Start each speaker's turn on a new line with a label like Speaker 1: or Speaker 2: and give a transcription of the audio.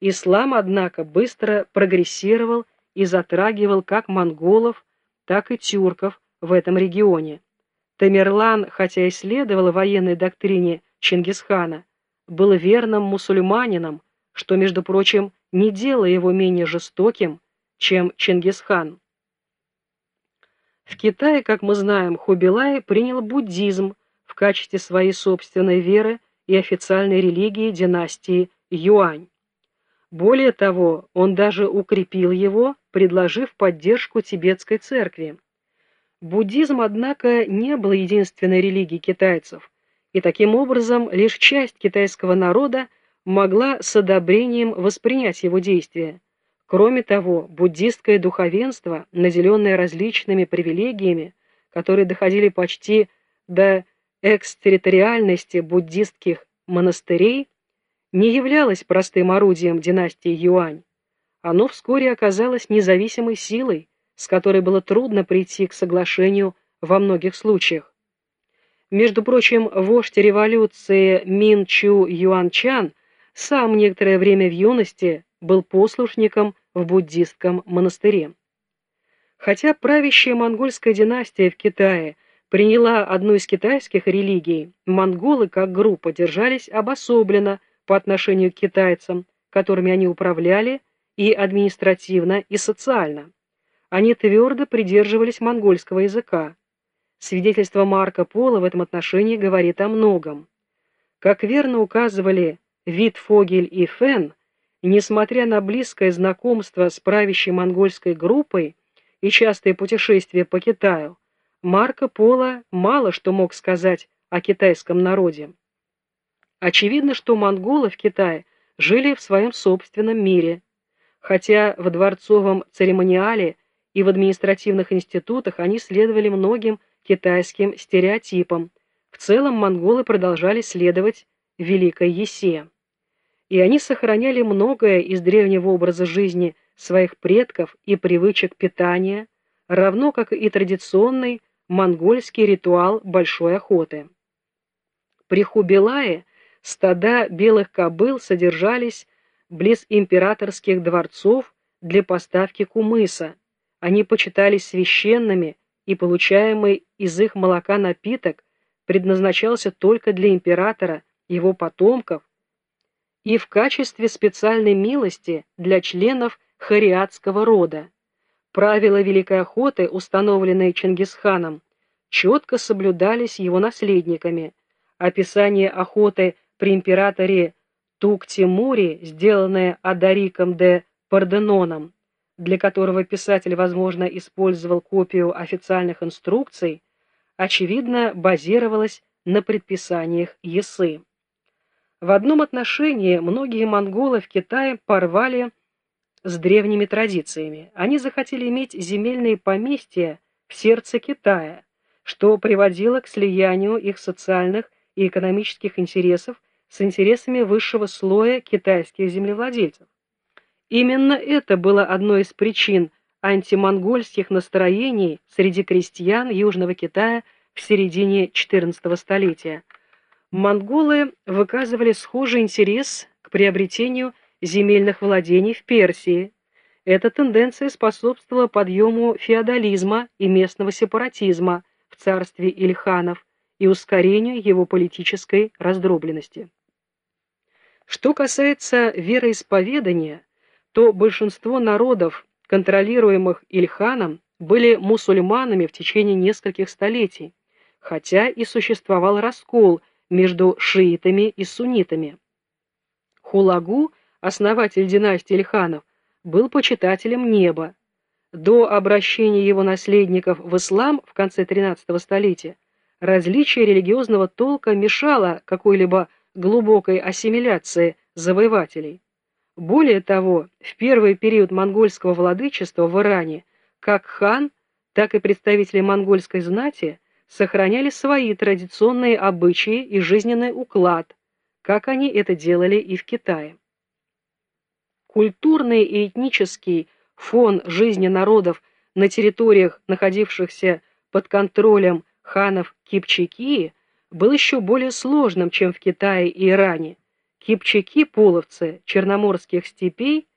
Speaker 1: Ислам, однако, быстро прогрессировал и затрагивал как монголов, так и тюрков в этом регионе. Тамерлан, хотя и следовал военной доктрине Чингисхана, был верным мусульманином, что, между прочим, не делало его менее жестоким, чем Чингисхан. В Китае, как мы знаем, Хубилай принял буддизм в качестве своей собственной веры и официальной религии династии Юань. Более того, он даже укрепил его, предложив поддержку тибетской церкви. Буддизм, однако, не был единственной религией китайцев, и таким образом лишь часть китайского народа могла с одобрением воспринять его действия. Кроме того, буддистское духовенство, наделенное различными привилегиями, которые доходили почти до экстерриториальности буддистских монастырей, не являлось простым орудием династии Юань. Оно вскоре оказалось независимой силой, с которой было трудно прийти к соглашению во многих случаях. Между прочим, вождь революции Мин Чу Юанчан сам некоторое время в юности был послушником в буддистском монастыре. Хотя правящая монгольская династия в Китае приняла одну из китайских религий, монголы как группа держались обособленно по отношению к китайцам, которыми они управляли и административно, и социально. Они твердо придерживались монгольского языка. Свидетельство Марка Пола в этом отношении говорит о многом. Как верно указывали Витфогель и Фен, Несмотря на близкое знакомство с правящей монгольской группой и частые путешествия по Китаю, Марко Поло мало что мог сказать о китайском народе. Очевидно, что монголы в Китае жили в своем собственном мире, хотя в дворцовом церемониале и в административных институтах они следовали многим китайским стереотипам. В целом монголы продолжали следовать Великой Есе и они сохраняли многое из древнего образа жизни своих предков и привычек питания, равно как и традиционный монгольский ритуал большой охоты. При Хубилае стада белых кобыл содержались близ императорских дворцов для поставки кумыса. Они почитались священными, и получаемый из их молока напиток предназначался только для императора, его потомков и в качестве специальной милости для членов хариатского рода. Правила Великой Охоты, установленные Чингисханом, четко соблюдались его наследниками. Описание охоты при императоре Тук-Тимуре, сделанное Адариком де Парденоном, для которого писатель, возможно, использовал копию официальных инструкций, очевидно, базировалось на предписаниях Есы. В одном отношении многие монголы в Китае порвали с древними традициями. Они захотели иметь земельные поместья в сердце Китая, что приводило к слиянию их социальных и экономических интересов с интересами высшего слоя китайских землевладельцев. Именно это было одной из причин антимонгольских настроений среди крестьян Южного Китая в середине XIV столетия – монголы выказывали схожий интерес к приобретению земельных владений в Персии. Эта тенденция способствовала подъему феодализма и местного сепаратизма в царстве Ильханов и ускорению его политической раздробленности. Что касается вероисповедания, то большинство народов, контролируемых Ильханом, были мусульманами в течение нескольких столетий, хотя и существовал раскол между шиитами и суннитами. Хулагу, основатель династии Ильханов, был почитателем неба. До обращения его наследников в ислам в конце XIII столетия различие религиозного толка мешало какой-либо глубокой ассимиляции завоевателей. Более того, в первый период монгольского владычества в Иране как хан, так и представители монгольской знати сохраняли свои традиционные обычаи и жизненный уклад, как они это делали и в Китае. Культурный и этнический фон жизни народов на территориях, находившихся под контролем ханов Кипчаки, был еще более сложным, чем в Китае и Иране, Кипчаки-половцы черноморских степей